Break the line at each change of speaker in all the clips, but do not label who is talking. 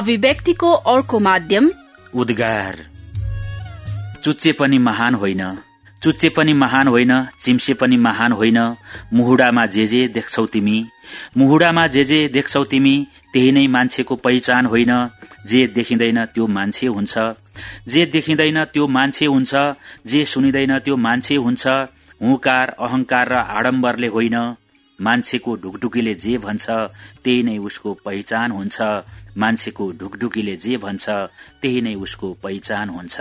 अभिव्यक्तिको अर्को माध्यम
उद्गार। चुच्चे पनि महान होइन। चुच्चे पनि महान होइन चिम्से पनि महान होइन। मुहुडामा जे जे देख्छौ तिमी। मुहुडामा जे जे देख्छौ तिमी त्यही नै मान्छेको पहिचान होइन। जे देखिँदैन त्यो मान्छे हुन्छ। जे देखिँदैन त्यो मान्छे हुन्छ। जे सुनिँदैन त्यो मान्छे हुन्छ। हुकार अहंकार र आडम्बरले होइन। मान्छेको ढुकढुकीले जे भन्छ त्यही नै उसको पहिचान हुन्छ। मान्छेको ढुकढुकीले जे भन्छ त्यही नै उसको पहिचान हुन्छ।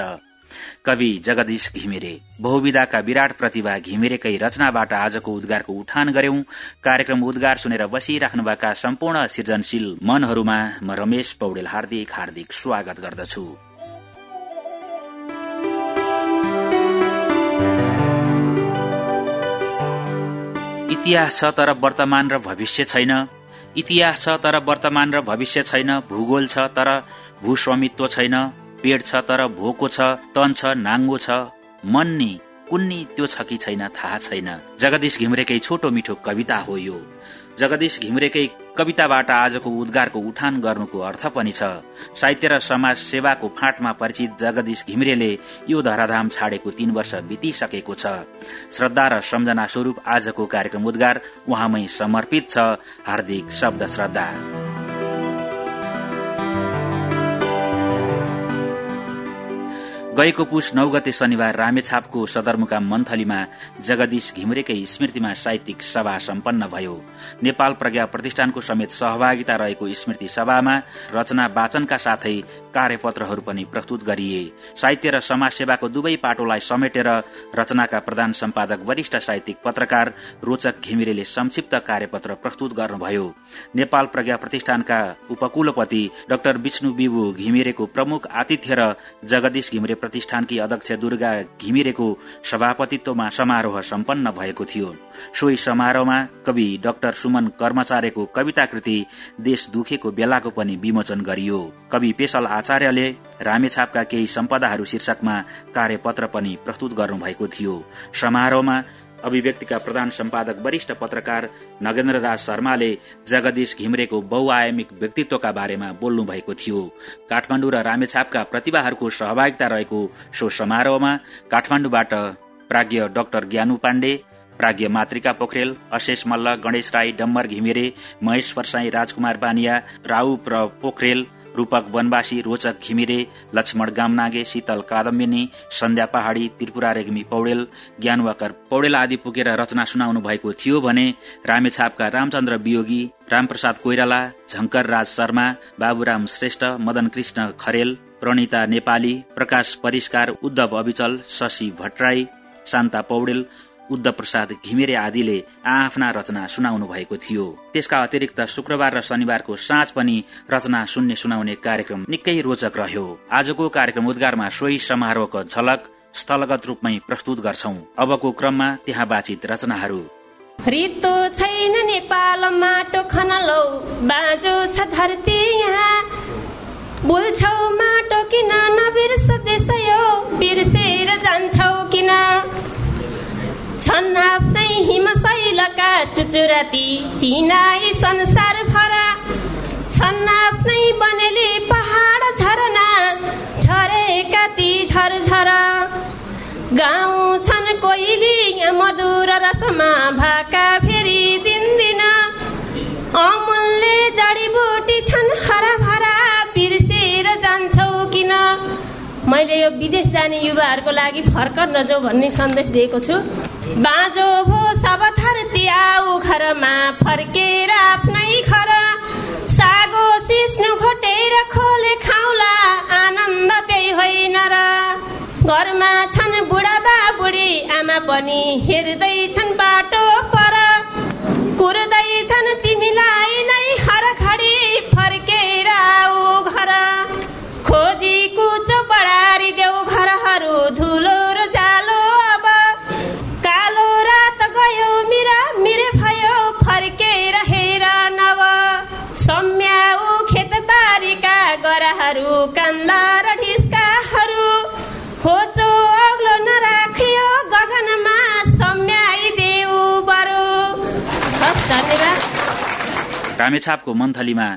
कवि जगदीश घिमिरे बहुविधाका विराट प्रतिभा घिमिरेकै रचनाबाट आजको उद्गारको उठान गर्यौं। कार्यक्रम उद्गार सुनेर बसिराख्नुभएका सम्पूर्ण सृजनशील मनहरूमा म रमेश पौडेल हार्दिक हार्दिक स्वागत गर्दछु। इतिहास छ तर वर्तमान र भविष्य छैन। इतिहास छ तर वर्तमान र भविष्य छैन भूगोल छ तर भूस्वामित्व छैन पेट छ तर भोको छ तन छ नाङ्गो छ मन्नी कुन्नी त्यो छ कि छैन थाहा छैन। जगदीश घिम्रेकै छोटो मिठो कविता हो यो। जगदीश घिम्रेकै कविताबाट आजको उद्गारको उठान गर्नुको अर्थ पनि छ। साहित्य र समाज सेवाको फाँटमा परिचित जगदीश घिम्रेले यो धराधाम छाडेको तीन वर्ष बितिसकेको छ। श्रद्धा र सम्झना स्वरूप आजको कार्यक्रम उद्गार उहाँमै समर्पित छ। हार्दिक शब्द श्रद्धा। गएको पुष नौ गते शनिबार रामेछापको सदरमुकाम मन्थलीमा जगदीश घिमरेकै स्मृतिमा साहित्यिक सभा सम्पन्न भयो। नेपाल प्रज्ञा प्रतिष्ठानको समेत सहभागिता रहेको स्मृति सभामा रचना वाचनका साथै कार्यपत्रहरू पनि प्रस्तुत गरिए। साहित्य र समाज सेवाको दुवै पाटोलाई समेटेर रचनाका प्रधान सम्पादक वरिष्ठ साहित्यिक पत्रकार रोचक घिमिरेले संक्षिप्त कार्यपत्र प्रस्तुत गर्नुभयो। नेपाल प्रज्ञा प्रतिष्ठानका उपकुलपति डाक्टर विष्णु विभु घिमिरेको प्रमुख आतिथ्य र जगदीश घिमिरे प्रतिष्ठानकी अध्यक्ष दुर्गा घिमिरेको सभापतित्वमा समारोह सम्पन्न भएको थियो। सोही समारोहमा कवि डाक्टर सुमन कर्मचार्यको कविता कृति देश दुखेको बेलाको पनि विमोचन गरियो। कवि पेशल आचार्यले रामेछापका केही सम्पदाहरू शीर्षकमा कार्यपत्र पनि प्रस्तुत गर्नुभएको थियो। समारोहमा अभिव्यक्तिका प्रधान सम्पादक वरिष्ठ पत्रकार नगेन्द्र दास शर्माले जगदीश घिमरेको बहुआयामिक व्यक्तित्वका बारेमा बोल्नु भएको थियो। काठमाण्डु र रामेछापका प्रतिभाहरूको सहभागिता रहेको सो समारोहमा काठमाण्डुबाट प्राज्ञ डाक्टर ज्ञानु पाण्डे प्राज्ञ मातृका पोखरेल अशेष मल्ल गणेश राई डम्बर घिमिरे महेश परसाई राजकुमार बानिया राउप र पोखरेल रूपक वनवासी रोचक घिमिरे लक्ष्मण गामनागे शीतल कादम्बिनी सन्ध्या पहाड़ी त्रिपुरा रेग्मी पौडेल ज्ञानवाकर पौडेल आदि पुगेर रचना सुनाउनु भएको थियो भने रामेछापका रामचन्द्र वियोगी रामप्रसाद कोइराला झंकर राज शर्मा बाबुराम श्रेष्ठ मदन कृष्ण खरेल प्रणिता नेपाली प्रकाश परिष्कार उद्धव अविचल शशी भट्टराई शान्ता पौडेल उद्धव प्रसाद घिमिरे आदिले आफ्ना रचना सुनाउनु भएको थियो। त्यसका अतिरिक्त शुक्रबार र शनिबारको साँझ पनि रचना सुन्ने सुनाउने कार्यक्रम निकै रोचक रह्यो। आजको कार्यक्रम उद्गारमा सोही समारोहको झलक स्थलगत रूपमै प्रस्तुत गर्छौ। अबको क्रममा त्यहाँ बाचित रचनाहरू।
रितो छैन नेपाल माटो खनलौ बाँझो छ धरती यहाँ। बोल्छौ माटो किन नबिर्स देश यो बिर्सेर जान्छौ किन? छन् आफ्नै हिमशैलका चुचुराती चिनाई संसार भरा। छन् आफ्नै बनेली पहाड झरना झरेका ती झरझरा। गाउँ छन् कोइली मधुर रसमा भाका फेरि दिन्दिन। अमूल्य जडीबुटी छन् हराभरा बिर्सेर जान्छौ किन? मैले यो विदेश जाने युवाहरूको लागि फर्कर नजाऊ भन्ने सन्देश दिएको छु। बाँझो भो सब धरती आऊ घरमा फर्केर आफ्नै घर। सागो सिस्नु घोटेर खोले खाउला आनन्द त्यही होइन र। घरमा छन् बुढा बुढी आमा पनि हेर्दैछन् बाटो पर। कुर्दैछन् तिमीलाई नै हर घडी फर्केर आऊ घर। खोजी कुचो बढारी देऊ
रामेछापको मन्थलीमा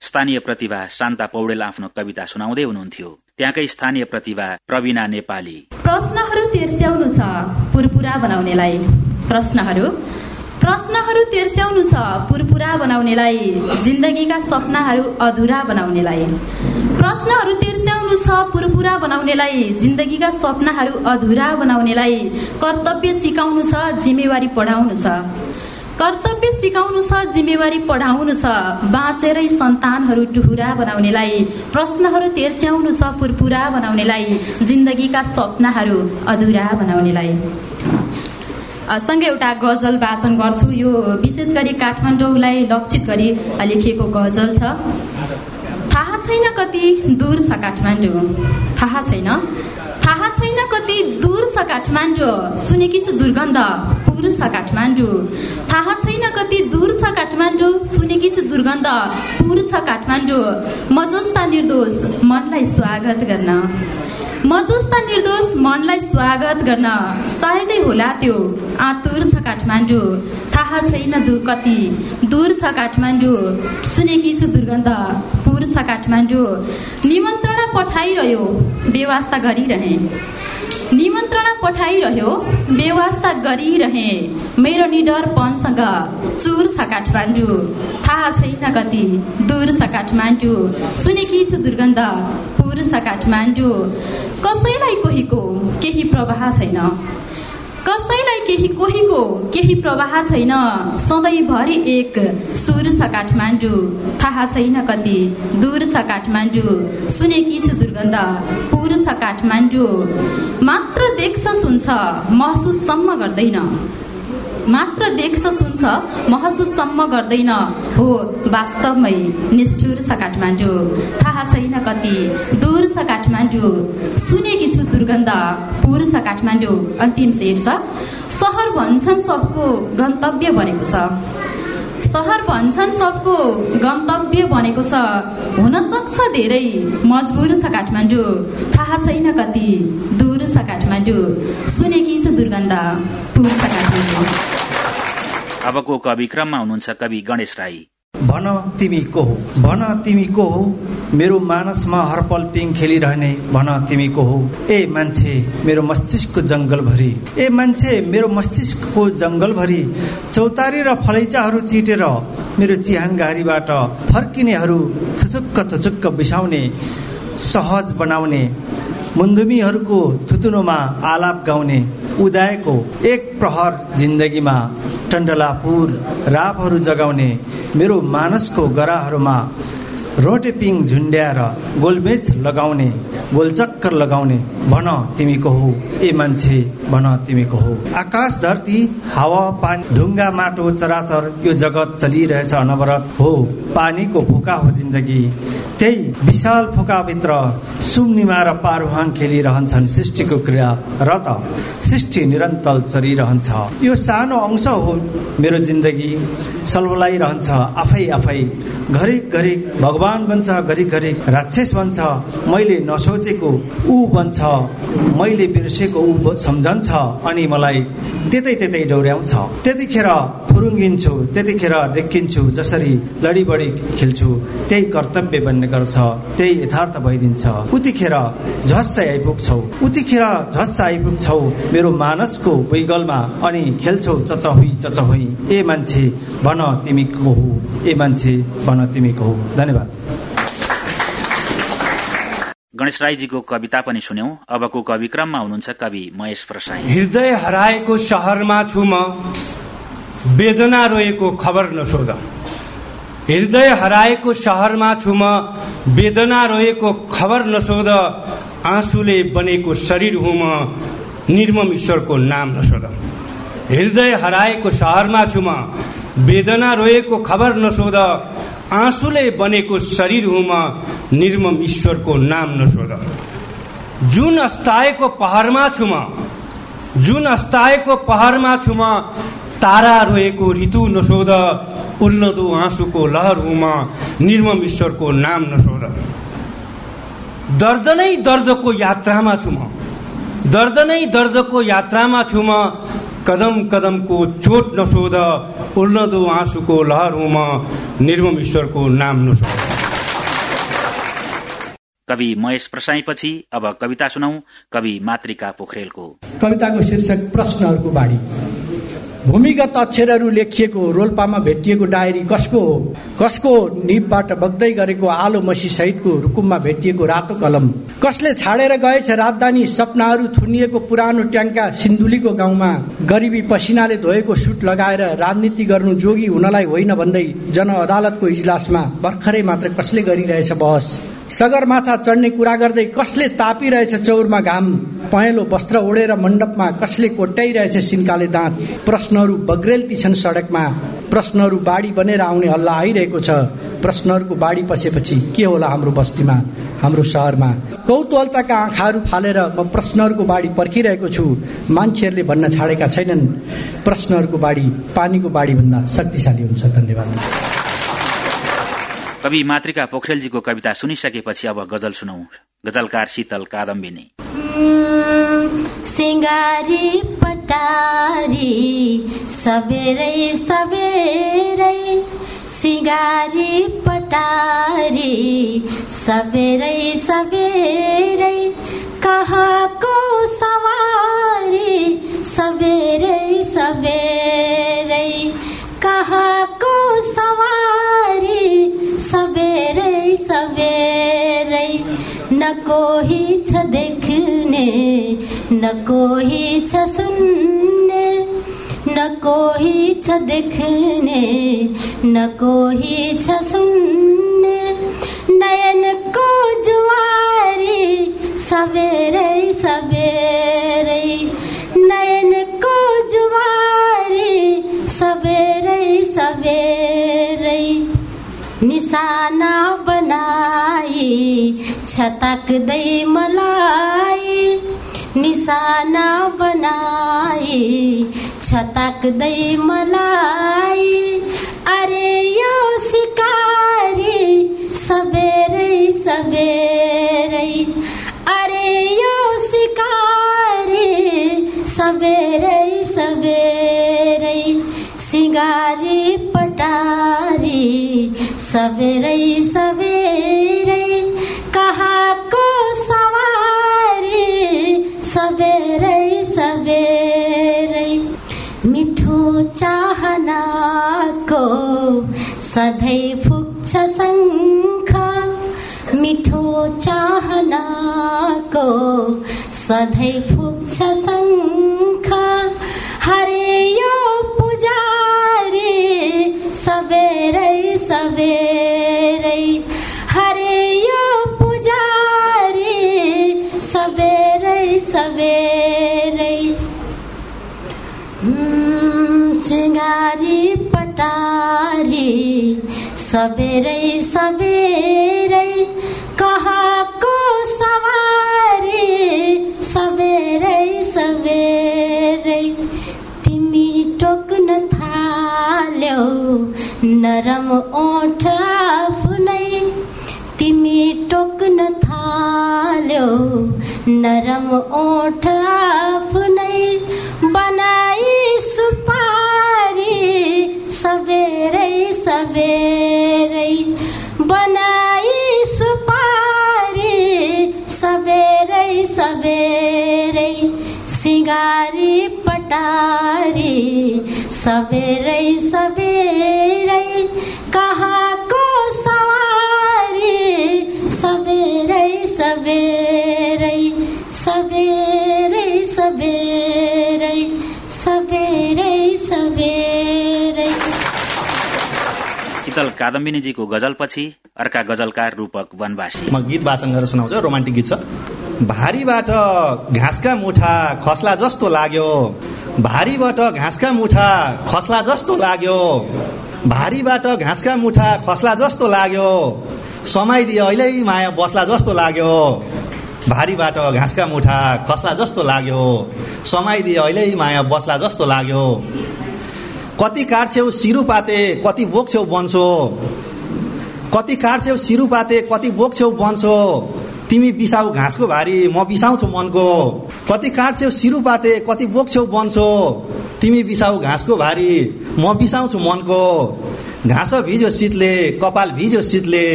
स्थानीय प्रतिभा शान्ता पौडेल आफ्नो कविता सुनाउँदै हुनुहुन्थ्यो। त्यहाँकै स्थानीय प्रतिभा प्रवीणा नेपाली।
प्रश्नहरू तेर्स्याउनु छ पुरपुरा बनाउनेलाई। प्रश्नहरू। प्रश्नहरू तेर्स्याउनु छ पुरपुरा बनाउनेलाई। जिन्दगीका सपनाहरू अधुरा बनाउनेलाई। प्रश्नहरू तेर्स्याउनु छ पुरपुरा बनाउनेलाई। जिन्दगीका सपनाहरू अधुरा बनाउनेलाई। कर्तव्य सिकाउनु छ जिम्मेवारी पढाउनु छ। कर्तव्य सिकाउनु छ जिम्मेवारी पढाउनु छ बाँचेरै सन्तानहरू टुहुरा बनाउनेलाई प्रश्नहरू तेर्स्याउनु छ पुरपुरा बनाउनेलाई जिन्दगीका सपनाहरू अधुरा बनाउनेलाई। सँगै एउटा गजल वाचन गर्छु। यो विशेष गरी काठमाडौँलाई लक्षित गरी लेखिएको गजल छ। छैन कति दूर छ काठमाडौँ थाहा छैन? थाहा छैन कति दूर छ काठमाडौँ सुनेकी छु दुर्गन्ध पुर छ काठमाडौँ थाहा छैन कति दूर छ काठमाडौँ सुनेकी छु दुर्गन्ध पुर छ काठमाडौँ म जस्ता निर्दोष मनलाई स्वागत गर्न। म जस्ता निर्दोष मनलाई स्वागत गर्न सायदै होला त्यो आतुर छ काठमाडौँ थाहा छैन दु कति दूर छ काठमाडौँ सुनेकी छु दुर्गन्ध छ काठमाडौँ निमन्त्रणा पठाइरह्यो बेवास्ता गरिरहे। निमन्त्रणा पठाइरह्यो बेवास्ता गरिरहे। मेरो निडर पनसँग चुर छ काठमाडौँ थाहा छैन कति दूर छ काठमाडौँ सुनेकी छु दुर्गन्ध पुर छ काठमाडौँ कसैलाई कोहीको केही प्रवाह छैन। कसैलाई केही कोहीको केही प्रवाह छैन। सधैँभरि एक सुर छ काठमाडौँ। थाहा छैन कति दूर छ काठमाडौँ। सुनेकी छु दुर्गन्ध पुर छ काठमाडौँ। मात्र देख्छ सुन्छ महसुससम्म गर्दैन। मात्र देख्छ सुन्छ महसुससम्म गर्दैन। हो वास्तवमै निष्ठुर छ काठमाडौँ। थाहा छैन कति दूर छ काठमाडौँ। सुनेकी छु दुर्गन्ध पुर छ काठमाडौँ। अन्तिम शेर छ सहर भन्छन् सबको गन्तव्य बनेको छ। सहर भन्छन् सबको गन्तव्य बनेको छ। हुन सक्छ धेरै मजबुर छ काठमाडौँ। थाहा छैन कति दूर छ काठमाडौँ। सुनेकी छु दुर्गन्ध पुर छ काठमाडौँ।
अबको कवि क्रममा हुनुहुन्छ कवि गणेश राई।
भन तिमी को हो? भन तिमी को हो? मेरो मानसमा हरपल पिङ खेलिरहने भन तिमी को हो? ए मान्छे मेरो मस्तिष्कको जङ्गलभरि। ए मान्छे मेरो मस्तिष्कको जङ्गलभरि चौतारी र फलैचाहरू चिटेर मेरो चिहानघारीबाट फर्किनेहरू थुचुक्क थुचुक्क बिसाउने सहज बनाउने मुन्दुमीहरूको थुतुनोमा आलाप गाउने उदाएको एक प्रहर जिन्दगीमा टन्डलापुर रापहरू जगाउने मेरो मानसको गराहरूमा रोटेपिङ झुन्ड्याएर गोलबेच लगाउने गोलचक्कर लगाउने भन तिमी को हो ए मान्छे भन तिमी को हो आकाश धरती हावा पानी ढुङ्गा माटो चराचर यो जगत चलिरहेछ अनवरत। हो पानीको फोका हो जिन्दगी। त्यही विशाल फोकाभित्र सुम्निमा र पारुहाङ खेलिरहन्छन् सृष्टिको क्रिया र त सृष्टि निरन्तर चलिरहन्छ। यो सानो अंश हो मेरो जिन्दगी। सल्वलाइरहन्छ आफै आफै। घरि घरि भगवान बन्छ घरि घरि राक्षस बन्छ। मैले नसोचेको ऊ बन्छ। मैले बिर्सेको ऊ सम्झन्छ अनि मलाई त्यतै त्यतै डोर्याउँछ। त्यतिखेर फुरुङ्गिन्छु त्यतिखेर देखिन्छु जसरी लडी बढी खेल्छु त्यही कर्तव्य बन्ने गर्छ त्यही यथार्थ भइदिन्छ। उतिखेर झस्सै आइपुग्छौ। उतिखेर झस्स आइपुग्छौ मेरो मानसको विगलमा अनि खेल्छौ चचहुई चचहुई ए मान्छे भन तिमी को हो। ए मान्छे भन तिमी को हो। धन्यवाद।
गणेश राईजीको कविता पनि सुन्यौं। अबको कवि क्रममा हुनुहुन्छ कवि महेश प्रसाई।
हृदय हराएको सहरमा छु म वेदना रोएको खबर नसोध। हृदय हराएको सहरमा छु म वेदना रोएको खबर नसोध। आँसुले बनेको शरीर हुँ म निर्मम ईश्वरको नाम नसोध। हृदय हराएको सहरमा छु म वेदना रोएको खबर नसोध आँसुले बनेको शरीर हुँ म निर्मम ईश्वरको नाम नसोध। जुन अस्ताएको पहाडमा छु म जुन अस्ताएको पहाडमा छु म तारा रोएको ऋतु नसोध उल्लदो आँसुको लहर हुँ म निर्मम ईश्वरको नाम नसोध। दर्द नै दर्दको यात्रामा छु म दर्द नै दर्दको यात्रामा छु म कदम कदमको चोट नसोध उन्नत आँसुको लहरहुमा निर्मम ईश्वरको नाम नुस
कवि महेश प्रसाईपछि अब कविता सुनौ। कवि मातृका पोखरेलको।
कविताको शीर्षक प्रश्नहरूको बाढी भूमिगत अक्षरहरू लेखिएको रोल्पामा भेटिएको डायरी कसको हो? कसको निपबाट बग्दै गरेको आलो मसी सहितको रुकुममा भेटिएको रातो कलम। कसले छाडेर गएछ राजधानी? सपनाहरू थुनिएको पुरानो ट्याङ्का सिन्धुलीको गाउँमा। गरिबी पसिनाले धोएको सुट लगाएर राजनीति गर्नु जोगी हुनलाई होइन भन्दै जन अदालतको इजलासमा भर्खरै मात्र कसले गरिरहेछ बहस? सगरमाथा चढ्ने कुरा गर्दै कसले तापिरहेछ चौरमा घाम? पहेँलो वस्त्र ओढेर मण्डपमा कसले कोट्याइरहेछ सिन्काले दाँत? प्रश्नहरू बग्रेल्ती छन् सडकमा। प्रश्नहरू बाढी बनेर आउने हल्ला आइरहेको छ। प्रश्नहरूको बाढी पसेपछि के होला हाम्रो बस्तीमा हाम्रो सहरमा? कौतूहलताका आँखाहरू फालेर म प्रश्नहरूको बाढी पर्खिरहेको छु। मान्छेहरूले भन्न छाडेका छैनन्। प्रश्नहरूको बाढी पानीको बाढी भन्दा शक्तिशाली हुन्छ। धन्यवाद।
कवि मातृका पोखरेलजीको कविता सुनिसकेपछि अब गजल सुनौ। गजलकार शीतल कादम्बिनी।
सिङ्गारी पटारी सबेरै सबेरै सिङ्गारी पटारी सबेरै सबेरै कहाँको सवारी? सबेरै सबेरै सवारी सबेरै सबेरै न कोही छ देख्ने न कोही छ सुन्ने न कोही छ देख्ने न कोही छ सुन्ने। नयनको जुवारी सबेरै सबेरै निशाना बनाई छतक्दै मलाई। निशाना बनाई छतक्दै मलाई। अरे यो सिकारी सबेरै सबेरै अरे यो सिकारी सबेरै सबेरै सिगारी पटारी सबेरै सबेरै कहाँको सवारी? सबेरै सबेरै मिठो चाहनाको सधैँ फुक्छ शङ्ख। मिठो चाहनाको सधैँ फुक्छ शङ्ख। हरे यो पुजारी सबेरै पटारी सबेरै सबेरै कहाँको सवारी सबेरै सबेरै तिमी टोक्न थाल्यौ नरम ओठ आफ्नै तिमी टोक्न थाल्यौ नरम ओठ आफ्नै बनाई सुपारी सबेरै सबेरै बनाई सुपारी सबेरै सबेरै सिगारी पटारी सबेरै सबेरै कहाँको
शीतल कादम्बिनीजीको गजलपछि अर्का गजलकार रूपक वनवासी।
म गीत वाचन गरेर सुनाउँछु रोमान्टिक गीत छ। भारीबाट घाँसका मुठा खस्ला जस्तो लाग्यो। भारीबाट घाँसका मुठा खस्ला जस्तो लाग्यो। भारीबाट घाँसका मुठा खस्ला जस्तो लाग्यो। समाइदिए अहिले माया बस्ला जस्तो लाग्यो। भारीबाट घाँसका मुठा खस्ला जस्तो लाग्यो। समाइदिए अहिले माया बस्ला जस्तो लाग्यो। कति काट्छेउ सिरुपाते कति बोक्छेउ बन्सो। कति काट्छेउ सिरुपाते कति बोक्छेउ बन्सो। तिमी बिसाउ घाँसको भारी म बिसाउँछु मनको। कति काट्छेउ सिरुपाते कति बोक्छेउ बन्सो। तिमी बिसाउ घाँसको भारी म बिसाउँछु मनको। घाँस भिज्यो शीतले कपाल भिज्यो शीतले।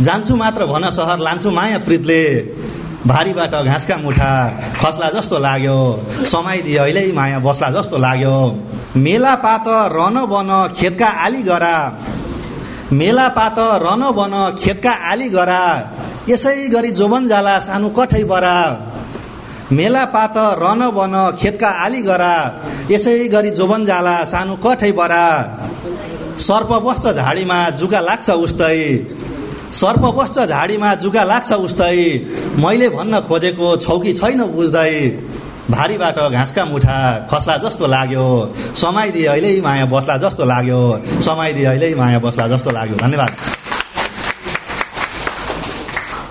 जान्छु मात्र भन सहर लान्छु माया प्रितले। भारीबाट घाँसका मुठा खस्ला जस्तो लाग्यो। समाइदिए अहिले माया बस्ला जस्तो लाग्यो। मेला पात रन बन खेतका आली गरा। मेला पात रन बन खेतका आली गरा। यसै गरी जोबन जाला सानो कठै बरा। मेला पात रन बन खेतका आली गरा। यसै गरी जोबन जाला सानो कठै बरा। सर्प बस्छ झाडीमा जुका लाग्छ उस्तै। सर्प बस्छ झाडीमा जुका लाग्छ उस्तै। मैले भन्न खोजेको छौकी छैन बुझ्दै। भारीबाट घाँसका मुठा खस्ला जस्तो लाग्यो। समाइदिए अहिले माया बस्ला जस्तो लाग्यो। समाइदिए अहिले माया बस्ला जस्तो लाग्यो। धन्यवाद।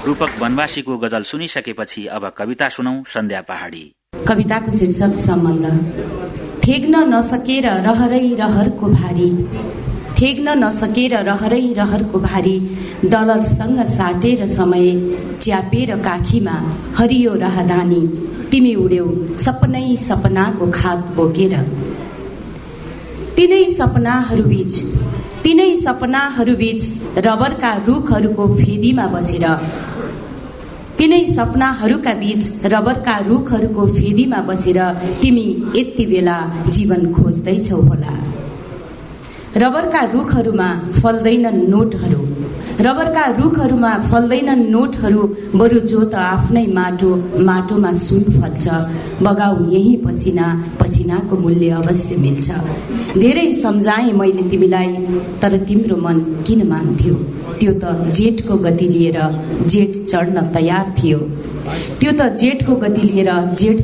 रूपक वनवासीको गजल सुनिसकेपछि अब कविता सुनौ सन्ध्या पहाडी।
कविताको शीर्षक सम्बन्ध। थेग्न नसकेर रहरै रहरको भारी। थेग्न नसकेर रहरै रहरको भारी डलरसँग साटेर समय च्यापेर काखीमा हरियो राहदानी। तिमी उड्यौ सपनै सपनाको खात बोकेर। तिनै सपनाहरू बीच तिनै सपनाहरू बीच रबरका रुखहरूको फेदीमा बसेर। तिनै सपनाहरूका बीच रबरका रुखहरूको फेदीमा बसेर तिमी यति बेला जीवन खोज्दैछौ होला। रबरका रुखहरूमा फल्दैनन् नोटहरू। रबरका रुखहरूमा फल्दैनन् नोटहरू बरु जो त आफ्नै माटो माटोमा सुन फल्छ। बगाउ यही पसिना पसिनाको मूल्य अवश्य मिल्छ। धेरै सम्झाएँ मैले तिमीलाई तर तिम्रो मन किन मान्थ्यो? त्यो त जेठको गति लिएर जेठ चढ्न तयार थियो। त्यो त जेठको गति लिएर जेठ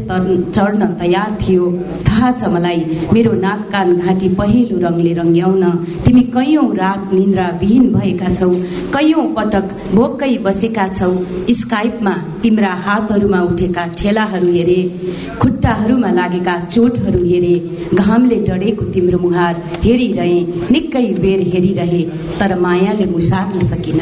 चढ्न तयार थियो। थाहा छ मलाई मेरो नाक कान घाँटी पहेँलो रङले रङ्ग्याउन। तिमी कैयौँ रात निन्द्रा विहीन भएका छौ कैयौँ पटक भोक्कै बसेका छौ। स्काइपमा तिम्रा हातहरूमा उठेका ठेलाहरू हेरे खुट्टाहरूमा लागेका चोटहरू हेरे। घामले डढेको तिम्रो मुहार हेरिरहे निकै बेर हेरिरहे तर मायाले मुसार्न सकिन।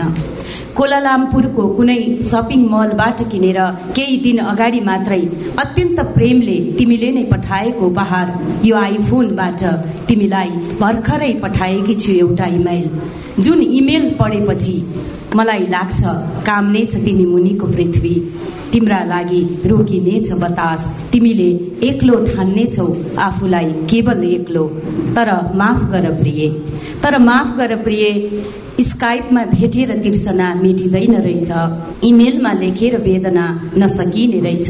कोलालामपुरको कुनै सपिङ मलबाट किनेर केही दिन अगाडि मात्रै अत्यन्त प्रेमले तिमीले नै पठाएको उपहार यो आइफोनबाट तिमीलाई भर्खरै पठाएकी छु एउटा इमेल। जुन इमेल पढेपछि मलाई लाग्छ काम नै छ तिमी मुनिको पृथ्वी। तिम्रा लागि रोकिनेछ बतास। तिमीले एक्लो ठान्नेछौ आफूलाई केवल एक्लो। तर माफ गर प्रिय। तर माफ गर प्रिय स्काइपमा भेटेर तिर्सना मेटिँदैन रहेछ। इमेलमा लेखेर वेदना नसकिने रहेछ।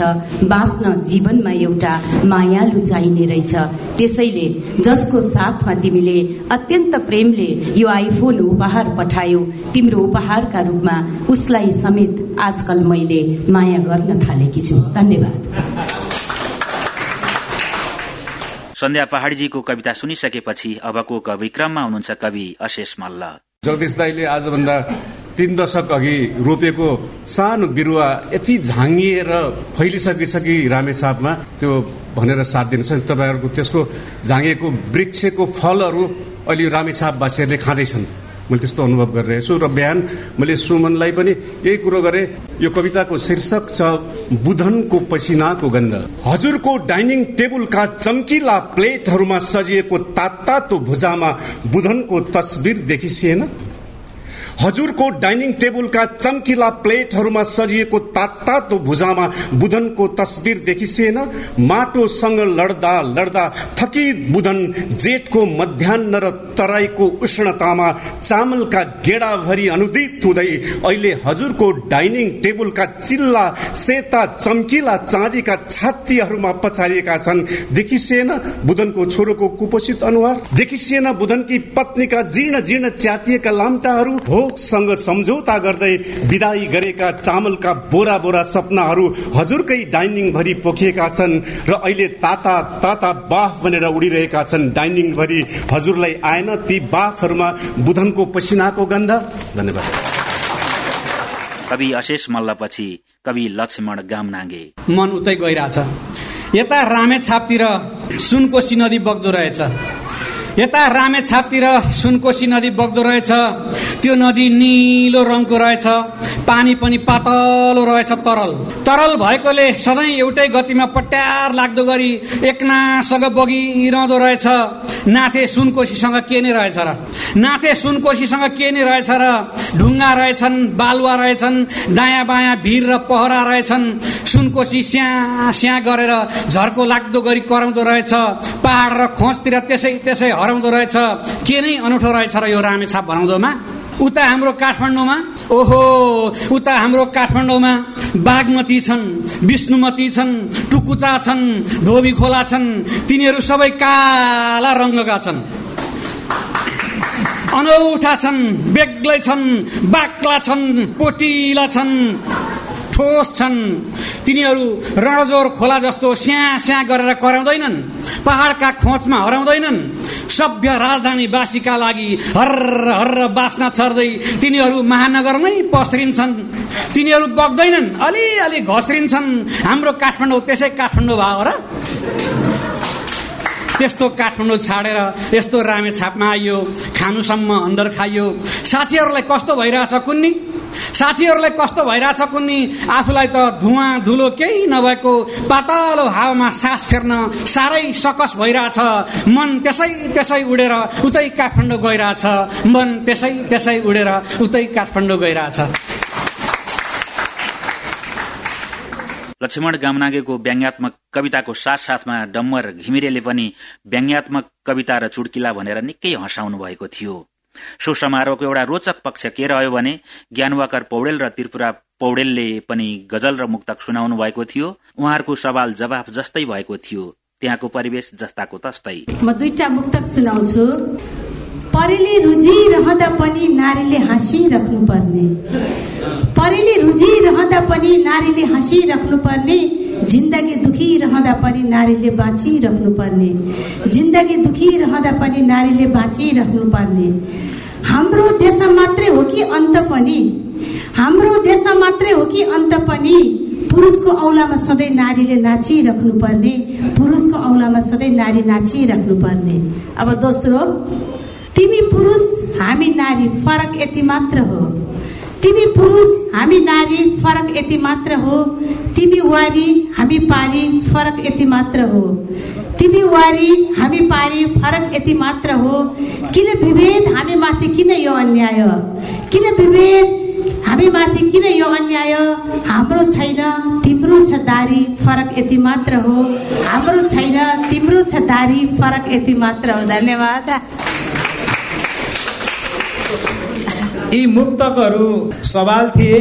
बाँच्न जीवनमा एउटा मायालु चाहिने रहेछ। त्यसैले जसको साथमा तिमीले अत्यन्त प्रेमले यो आइफोन उपहार पठायो तिम्रो उपहारका रूपमा उसलाई समेत आजकल मैले माया गर्न थालेकी छु। धन्यवाद।
सन्ध्या पहाडीजीको कविता सुनिसकेपछि अबको कविक्रममा हुनुहुन्छ कवि अशेष मल्ल।
जगदीश दाईले आजभन्दा तीन दशक अघि रोपेको सानो बिरुवा यति झाङ्गिएर फैलिसकेछ कि रामेछापमा त्यो भनेर साथ दिन्छ तपाईँहरूको त्यसको झाँगिएको वृक्षको फलहरू अहिले रामेछापवासीहरूले खाँदैछन्। मैले त्यस्तो अनुभव गरिरहेको छु र बिहान मैले सुमनलाई पनि यही कुरो गरेँ। यो कविताको शीर्षक छ बुधनको पसिनाको गन्ध। हजुरको डाइनिङ टेबलका चम्किला प्लेटहरूमा सजिएको तातो भुजामा बुधनको तस्बिर देखिसिएन? हजुरको डाइनिङ टेबलका चम्किला प्लेटहरूमा सजिएको तातो भुजामा बुधनको तस्बिर देखिसिएन माटोसँग लड्दा लड्दा थकित बुधन जेठको मध्यान्न र तराईको उष्णतामा चामलका गेडाभरि अनुदित हुँदै अहिले हजुरको डाइनिङ टेबलका चिल्ला सेता चम्किला चाँदीका छातीहरूमा पछारिएका छन्। देखिसिएन बुधनको छोरोको कुपोषित अनुहार? देखिसिएन बुधनकी पत्नीका जीर्ण जीर्ण च्यातिएका लाम्टाहरू? हो भोकसँग सम्झौता गर्दै विदाई गरेका चामलका बोरा बोरा सपनाहरू हजुरकै डाइनिङ भरि पोखिएका छन् र अहिले ताता ताता बाफ बनेर उडिरहेका छन्। डाइनिङ भरि हजुरलाई आएन ती बाफहरूमा बुधनको पसिनाको गन्ध। धन्यवाद।
कवि अशेष मल्लपछि कवि लक्ष्मण गामनाङ्गे।
मन उतै गइरहेछ। यता रामे छापतिर सुनकोशी नदी बग्दो रहेछ। यता रामे छापतिर सुनकोशी नदी बग्दो रहेछ। त्यो नदी निलो रङको रहेछ।
पानी पनि पातलो रहेछ तरल। तरल भएकोले सधैँ एउटै गतिमा पट्यार लाग्दो गरी एकनासँग बगिरहँदो रहेछ। नाथे सुनकोशीसँग के नै रहेछ र? नाथे सुनकोशीसँग के नै रहेछ र? ढुङ्गा रहेछन् बालुवा रहेछन् दायाँ बायाँ भिर र पहरा रहेछन्। सुनकोशी स्या स्या गरेर झर्को लाग्दो गरी कराउँदो रहेछ। पहाड र खोजतिर त्यसै त्यसै हराउँदो रहेछ। के नै अनौठो रहेछ र यो रामेछाप भनाउँदोमा? उता हाम्रो काठमाडौँमा? ओहो! उता हाम्रो काठमाडौँमा बागमती छन् विष्णुमती छन् टुकुचा छन् धोबी खोला छन्। तिनीहरू सबै काला रङ्गका छन्। अनौठा छन् बेग्लै छन् बाक्ला छन् पोटिला छन्। ठोस छन्। तिनीहरू रणजोर खोला जस्तो स्या स्या गरेर कराउँदैनन्। पहाडका खोचमा हराउँदैनन्। सभ्य राजधानीवासीका लागि हर्र हर्र बाँच्न छर्दै तिनीहरू महानगरमै पस्रिन्छन्। तिनीहरू बग्दैनन् अलिअलि घस्रिन्छन्। हाम्रो काठमाडौँ त्यसै काठमाडौँ भयो र त्यस्तो काठमाडौँ छाडेर यस्तो रामेछापमा आइयो खानुसम्म अन्डर खाइयो। साथीहरूलाई कस्तो भइरहेछ कुन्नी? साथीहरूलाई कस्तो भइरहेछ कुन्नी? आफूलाई त धुवा धुलो केही नभएको पातलो हावामा सास फेर्न साह्रै सकस भइरहेछ। मन त्यसै त्यसै उडेर उतै काठमाडौँ गइरहेछ। मन त्यसै त्यसै उडेर उतै काठमाडौँ गइरहेछ।
लक्ष्मण गामनागेको व्यङ्ग्यात्मक कविताको साथसाथमा डम्बर घिमिरेले पनि व्यङ्ग्यात्मक कविता र चुड्किला भनेर निकै हँसाउनु भएको थियो। सो समारोहको एउटा रोचक पक्ष के रह्यो भने ज्ञानवाकर पौडेल र त्रिपुरा पौडेलले पनि गजल र मुक्तक सुनाउनु भएको थियो। उहाँहरूको सवाल जवाफ जस्तै भएको थियो। त्यहाँको परिवेश जस्ताको तस्तै।
म दुईटा मुक्तक सुनाउँछु। परेली रुझी रहँदा पनि नारीले हाँसिराख्नु पर्ने परेली रुझी रहँदा पनि नारीले हाँसिराख्नु पर्ने जिन्दगी दुखी रहँदा पनि नारीले बाँचिराख्नु पर्ने जिन्दगी दुखी रहँदा पनि नारीले बाँचिराख्नु पर्ने हाम्रो देशमा मात्रै हो कि अन्त पनि? हाम्रो देशमा मात्रै हो कि अन्त पनि? पुरुषको औलामा सधैँ नारीले नाचिराख्नु पर्ने पुरुषको औलामा सधैँ नारी नाचिराख्नु पर्ने अब दोस्रो तिमी पुरुष हामी नारी फरक यति मात्र हो। तिमी पुरुष हामी नारी फरक यति मात्र हो। तिमी वारी हामी पारी फरक यति मात्र हो। तिमी वारी हामी पारी फरक यति मात्र हो। किन विभेद हामी माथि किन यो अन्याय? किन विभेद हामी माथि किन यो अन्याय? हाम्रो छैन तिम्रो छ दारी फरक यति मात्र हो। हाम्रो छैन तिम्रो छ दारी फरक यति मात्र हो। धन्यवाद।
यी मुक्तकहरू सवाल थिए।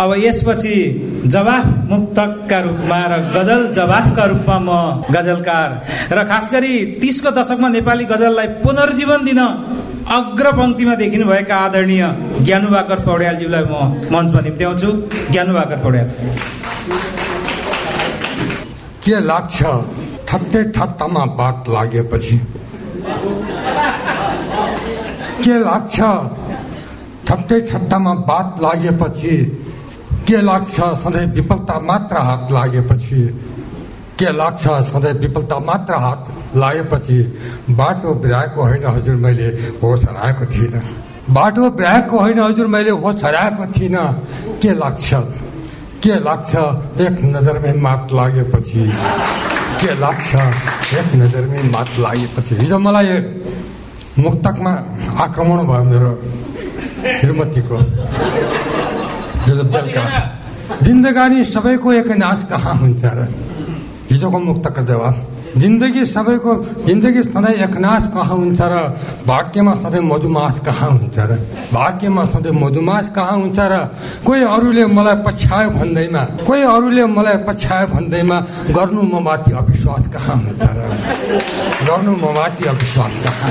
अब यसपछि जवाफ मुक्तकका रूपमा र गजल जवाफका रूपमा म गजलकार र खास गरी तिसको दशकमा नेपाली गजललाई पुनर्जीवन दिन अग्रपङ्क्तिमा देखिनुभएका आदरणीय ज्ञानुवाकर पौड्यालज्यूलाई म मञ्चमा निम्त्याउँछु। ज्ञानुवाकर पौड्याल।
के लाग्छ? ठट्टै ठट्टामा बात लागेपछि। के लाग्छ? ठट्टै ठट्टामा बात लागेपछि के लाग्छ सधैँ विफलता मात्र हात लागेपछि के लाग्छ सधैँ विफलता मात्र हात लागेपछि बाटो बिराएको होइन हजुर मैले होस हराएको थिइनँ बाटो बिराएको होइन हजुर मैले होस हराएको थिइनँ के लाग्छ के लाग्छ एक नजरमै मात लागेपछि के लाग्छ एक नजरमै मात लागेपछि हिजो मलाई मुक्तकमा आक्रमण भयो मेरो श्रीमतीको बेलुका जिन्दगानी सबैको एक नाच कहाँ हुन्छ र? हिजोको मुक्तको जवाब जिन्दगी सबैको जिन्दगी सधैँ एकनाश कहाँ हुन्छ र? भाग्यमा सधैँ मधुमास कहाँ हुन्छ र? भाग्यमा सधैँ मधुमास कहाँ हुन्छ र? कोही अरूले मलाई पछ्यायो भन्दैमा कोही अरूले मलाई पछ्यायो भन्दैमा गर्नु म माथि अविश्वास कहाँ हुन्छ र? गर्नु म माथि अविश्वास कहाँ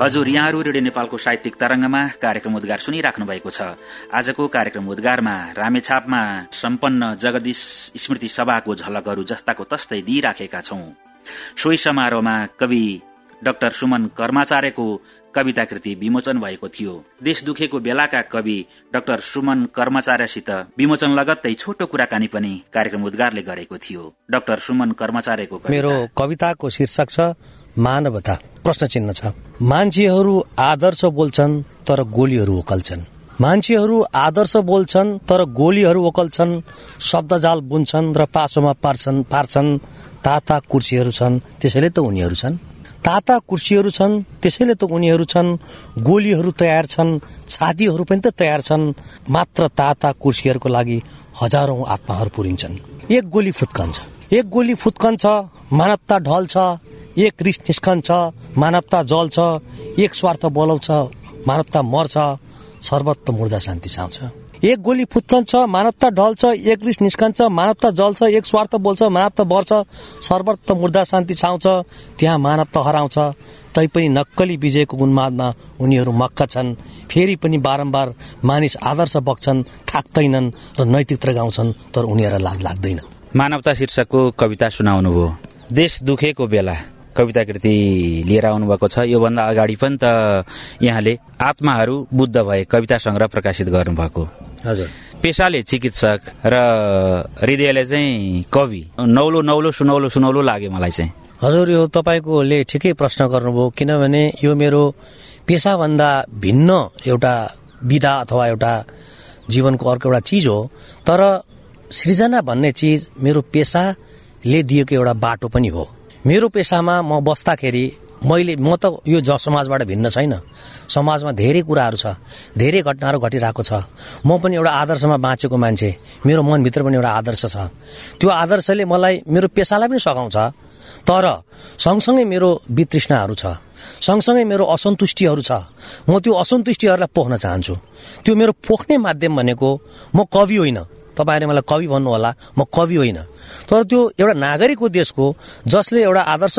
हजुर यहाँहरू रेडियो नेपालको साहित्यिक तरंगमा कार्यक्रम उद्गार सुनिराख्नु भएको छ। आजको कार्यक्रम उद्गारमा रामेछापमा सम्पन्न जगदीश स्मृति सभाको झलकहरू जस्ताको तस्तै दिइराखेका छौं। सोही समारोहमा कवि डाक्टर सुमन कर्माचार्यको कविता कृति विमोचन भएको थियो। देश दुखेको बेलाका कवि डाक्टर सुमन कर्माचार्यसित विमोचन लगत्तै छोटो कुराकानी पनि कार्यक्रम उद्गारले गरेको थियो। डाक्टर सुमन कर्माचार्यको
मेरो कविताको शीर्षक छ मानवता प्रश्न चिन्ह छ। मान्छेहरू आदर्श बोल्छन् तर गोलीहरू ओकल्छन्। मान्छेहरू आदर्श बोल्छन् तर गोलीहरू ओकल्छन् शब्दजाल बुन्छन् र पासोमा पार्छन् पार्छन्। ताता कुर्सीहरू छन् त्यसैले त उनीहरू छन्। ताता कुर्सीहरू छन् त्यसैले त उनीहरू छन्। गोलीहरू तयार छन् छातीहरू पनि त तयार छन्। मात्र ताता कुर्सीहरूको लागि हजारौं आत्माहरू पुरिन्छन्। एक गोली फुत्कन्छ। एक गोली फुत्कन्छ मानवता ढल्छ एक रिस निस्कन्छ मानवता जल्छ एक स्वार्थ बोलाउँछ मानवता मर्छ सर्वत्र मुर्दा शान्ति छाउँछ। एक गोली फुत्कन्छ मानवता ढल्छ एक रिस निस्कन्छ मानवता जल्छ एक स्वार्थ बोल्छ मानवता बढ्छ सर्वत्र मुर्दा शान्ति छाउँछ त्यहाँ मानवता हराउँछ। तैपनि नक्कली विजयको उन्मादमा उनीहरू मक्क छन्। फेरि पनि बारम्बार मानिस आदर्श बग्छन् थाक्दैनन् र नैतिकता गाउँछन् तर उनीहरूलाई लाज लाग्दैन।
मानवता शीर्षकको कविता सुनाउनुभयो। देश दुखेको बेला। कविता कृति लिएर आउनुभएको छ। योभन्दा अगाडि पनि त यहाँले आत्माहरू बुद्ध भए कविता संग्रह प्रकाशित गर्नुभएको।
हजुर।
पेसाले चिकित्सक र हृदयले चाहिँ कवि। नौलो नौलो सुनौलो सुनौलो लाग्यो मलाई चाहिँ।
हजुर यो तपाईँकोले ठिकै प्रश्न गर्नुभयो किनभने यो मेरो पेसाभन्दा भिन्न एउटा विधा अथवा एउटा जीवनको अर्को एउटा चिज हो। तर सृजना भन्ने चिज मेरो पेसाले दिएको एउटा बाटो पनि हो। मेरो पेसामा म बस्दाखेरि मैले म त यो ज समाजबाट भिन्न छैन। समाजमा धेरै कुराहरू छ धेरै घटनाहरू घटिरहेको छ। म पनि एउटा आदर्शमा बाँचेको मान्छे मेरो मनभित्र पनि एउटा आदर्श छ। त्यो आदर्शले मलाई मेरो पेसालाई पनि सघाउँछ तर सँगसँगै मेरो वितृष्णाहरू छ सँगसँगै मेरो असन्तुष्टिहरू छ। म त्यो असन्तुष्टिहरूलाई पोख्न चाहन्छु। त्यो मेरो पोख्ने माध्यम भनेको म कवि होइन। तपाईँहरूले मलाई कवि भन्नुहोला म कवि होइन। तर त्यो एउटा नागरिक हो देशको जसले एउटा आदर्श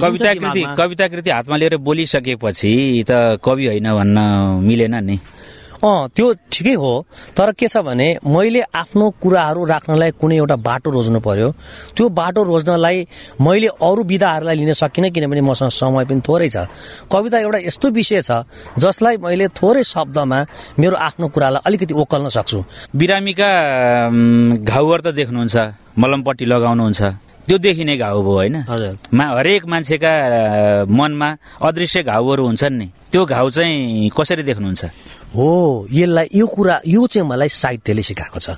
कविता कृति कविता कृति हातमा लिएर बोलिसकेपछि त कवि होइन भन्न मिलेन नि।
अँ त्यो ठिकै हो। तर के छ भने मैले आफ्नो कुराहरू राख्नलाई कुनै एउटा बाटो रोज्नु पर्यो। त्यो बाटो रोज्नलाई मैले अरू विधाहरूलाई लिन सकिनँ किनभने मसँग समय पनि थोरै छ। कविता एउटा यस्तो विषय छ जसलाई मैले थोरै शब्दमा मेरो आफ्नो कुरालाई अलिकति ओकल्न सक्छु।
बिरामीका घाउहरू त देख्नुहुन्छ मलमपट्टि लगाउनुहुन्छ। त्यो देखिने घाउ भयो होइन। मा हरेक मान्छेका मनमा अदृश्य घाउहरू हुन्छन् नि। त्यो घाउ चाहिँ कसरी देख्नुहुन्छ?
हो यसलाई यो कुरा यो चाहिँ मलाई साहित्यले सिकाएको छ।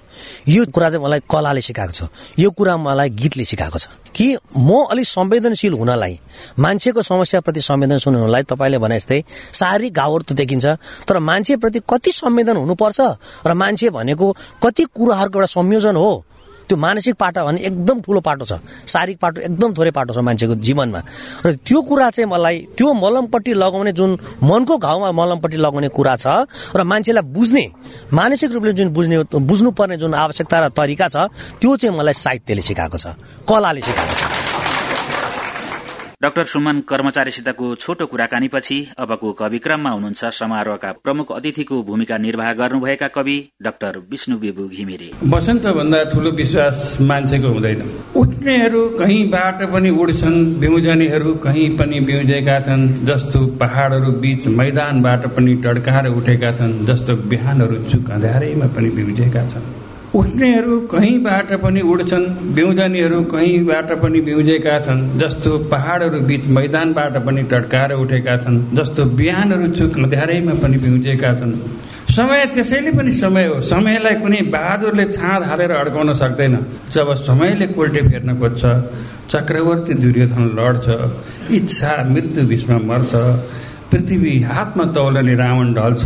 यो कुरा चाहिँ मलाई कलाले सिकाएको छ। यो कुरा मलाई गीतले सिकाएको छ। कि म अलिक संवेदनशील हुनलाई मान्छेको समस्याप्रति संवेदनशील हुनलाई तपाईँले भने जस्तै शारीरिक घाउहरू त देखिन्छ तर मान्छेप्रति कति संवेदन हुनुपर्छ र मान्छे भनेको कति कुराहरूको एउटा संयोजन हो त्यो मानसिक पाटो भने एकदम ठुलो पाटो छ। शारीरिक पाटो एकदम थोरै पाटो छ मान्छेको जीवनमा। र त्यो कुरा चाहिँ मलाई त्यो मलमपट्टि लगाउने जुन मनको घाउमा मलमपट्टि लगाउने कुरा छ र मान्छेलाई बुझ्ने मानसिक रूपले जुन बुझ्ने बुझ्नुपर्ने जुन आवश्यकता र तरिका छ त्यो चाहिँ मलाई साहित्यले सिकाएको छ कलाले सिकाएको छ।
डाक्टर सुमन कर्मचारीसितको छोटो कुराकानीपछि अबको कविक्रममा हुनुहुन्छ समारोहका प्रमुख अतिथिको भूमिका निर्वाह गर्नुभएका कवि डाक्टर विष्णु बिबु घिमिरे।
वसन्त भन्दा ठुलो विश्वास मान्छेको हुँदैन। उठ्नेहरू कहीँबाट पनि उड्छन् बिउजनीहरू कहीँ पनि बिउजेका छन् जस्तो पहाडहरू बीच मैदानबाट पनि टड्काएर उठेका छन् जस्तो बिहानहरू चुक अँध्यारैमा पनि बिउजेका छन्। उठ्नेहरू कहीँबाट पनि उड्छन् बिउजनीहरू कहीँबाट पनि बिउजेका छन् जस्तो पहाडहरू बीच मैदानबाट पनि टड्काएर उठेका छन् जस्तो बिहानहरू चुक अँध्यारैमा पनि बिउजेका छन्। समय त्यसैले पनि समय हो। समयलाई कुनै बहादुरले छाँद हालेर अड्काउन सक्दैन। जब समयले कोल्टे फेर्न खोज्छ चक्रवर्ती दुर्योधन लड्छ इच्छा मृत्यु बिचमा मर्छ पृथ्वी हातमा तौलने रावण ढल्छ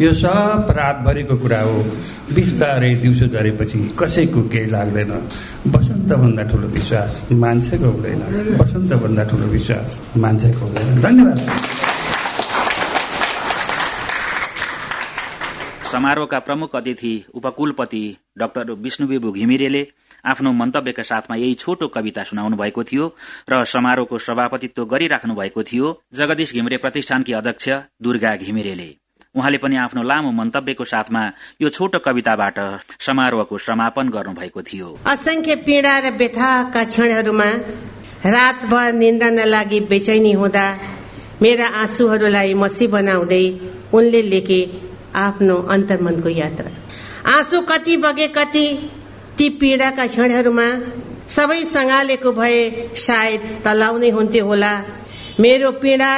यो सब रातभरिको कुरा हो। बिस्तारै दिउँसो झरेपछि कसैको केही लाग्दैन। बसन्तभन्दा ठुलो विश्वास मान्छेको हुँदैन। बसन्तभन्दा ठुलो विश्वास मान्छेको हुँदैन। धन्यवाद।
समारोहका प्रमुख अतिथि उपकुलपति डाक्टर विष्णुबेबु घिमिरेले आफ्नो मन्तव्यका साथमा यही छोटो कविता सुनाउनु भएको थियो र समारोहको सभापतित्व गरिराख्नु भएको थियो। जगदीश घिमिरे प्रतिष्ठानकी अध्यक्ष दुर्गा घिमिरेले। उहाँले पनि आफ्नो लामो मन्तव्यको साथमा यो छोटो कविताबाट समारोहको समापन गर्नुभएको थियो।
असंख्य पीड़ा र व्यथाका क्षणहरूमा रातभर निन्दा नलागी बेचैनी हुँदा मेरा आँसुहरूलाई मसी बनाउँदै उनले लेखे आफ्नो अन्तर्मनको यात्रा। आँसु कति बगे कति ती पीडाका क्षणहरूमा सबै सँगालेको भए सायद तलाउने हुन्थ्यो होला। मेरो पीडा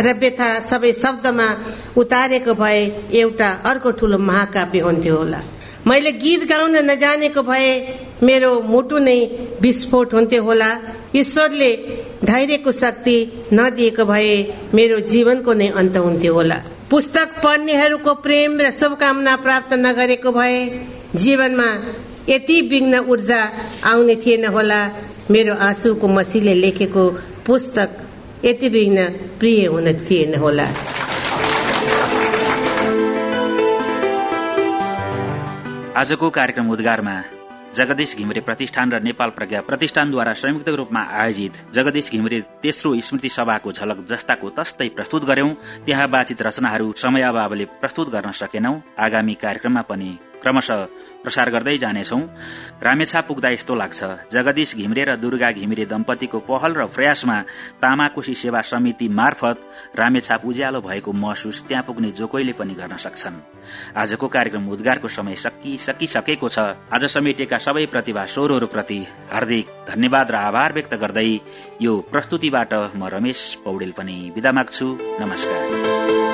र व्यथा सबै शब्दमा उतारेको भए एउटा अर्को ठुलो महाकाव्य हुन्थ्यो होला। मैले गीत गाउन नजानेको भए मेरो मुटु नै विस्फोट हुन्थ्यो होला। ईश्वरले धैर्यको शक्ति नदिएको भए मेरो जीवनको नै अन्त हुन्थ्यो होला। पुस्तक पढ्नेहरूको प्रेम र शुभकामना प्राप्त नगरेको भए जीवनमा यति विघ्न ऊर्जा आउने थिएन होला। मेरो आँसुको मसीले लेखेको पुस्तक यति विघ्न प्रिय हुन थिएन होला।
आजको कार्यक्रम उद्गारमा जगदीश घिमिरे प्रतिष्ठान र नेपाल प्रज्ञा प्रतिष्ठानद्वारा संयुक्त रूपमा आयोजित जगदीश घिमिरे तेस्रो स्मृति सभाको झलक जस्ताको तस्तै प्रस्तुत गर्यौं। त्यहाँ बाचित रचनाहरू समयाभावले प्रस्तुत गर्न सकेनौ। आगामी कार्यक्रममा पनि क्रमशः प्रसार गर्दै जानेछौ। रामेछा पुग्दा यस्तो लाग्छ। जगदीश घिमिरे र दुर्गा घिमिरे दम्पतिको पहल र प्रयासमा तामाकोशी सेवा समिति मार्फत रामेछाप उज्यालो भएको महसुस त्यहाँ पुग्ने जो कोहीले पनि गर्न सक्छन्। आजको कार्यक्रम उद्गारको समय सकि सकिसकेको छ। आज समेटिएका सबै प्रतिभा स्वरहरूप्रति हार्दिक धन्यवाद र आभार व्यक्त गर्दै यो प्रस्तुतिबाट म रमेश पौडेल पनि विदा माग्छु। नमस्कार।